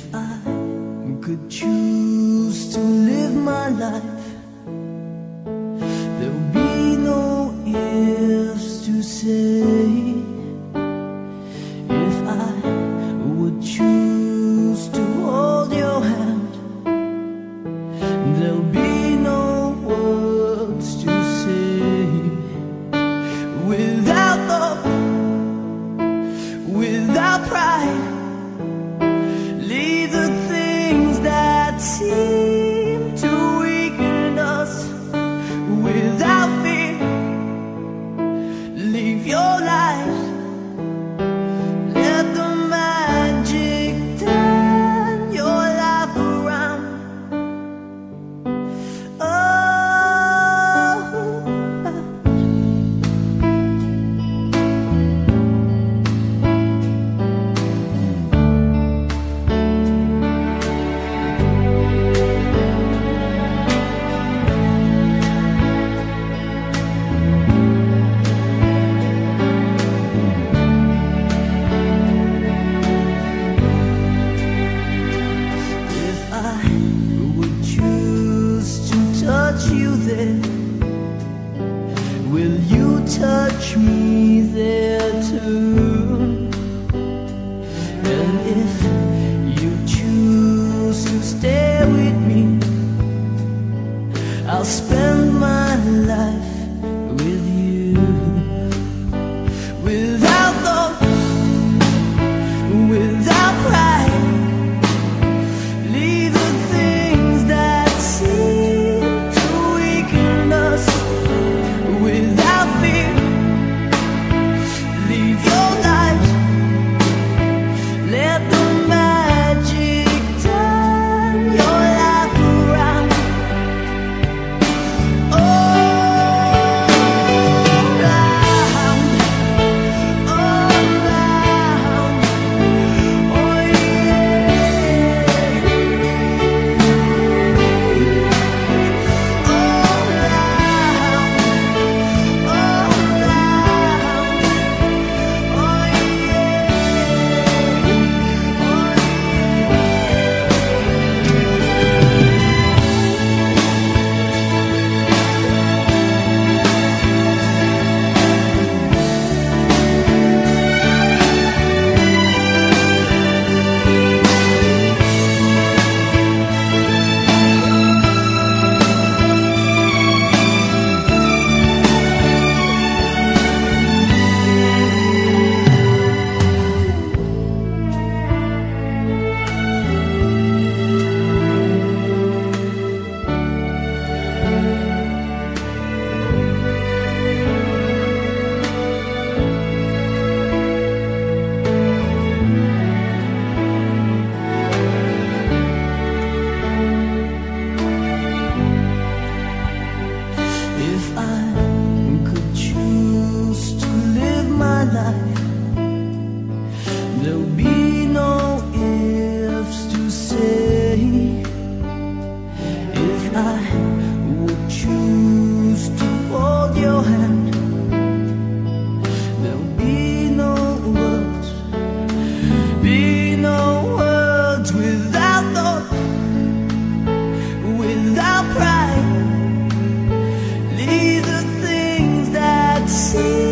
if I could choose to live my life There would be no ifs to say. If I would choose to hold your hand There'll be no words to say. Without love, without pride if If I could choose to live my life você.